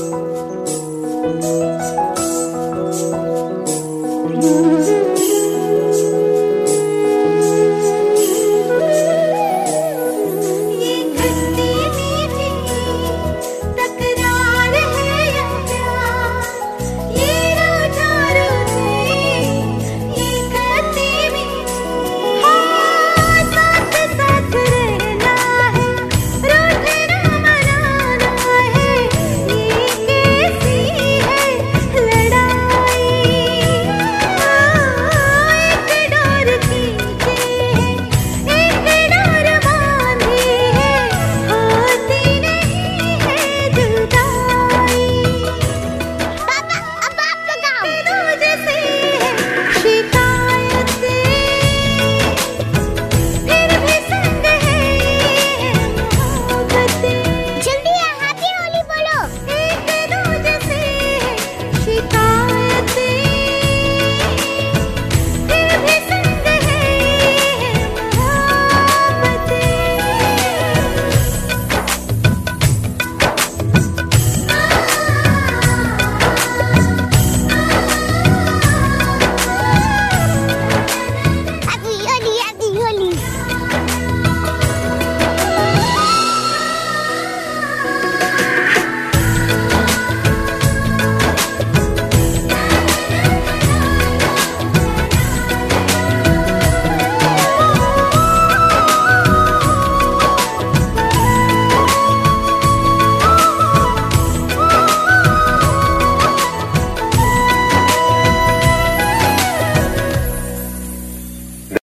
you.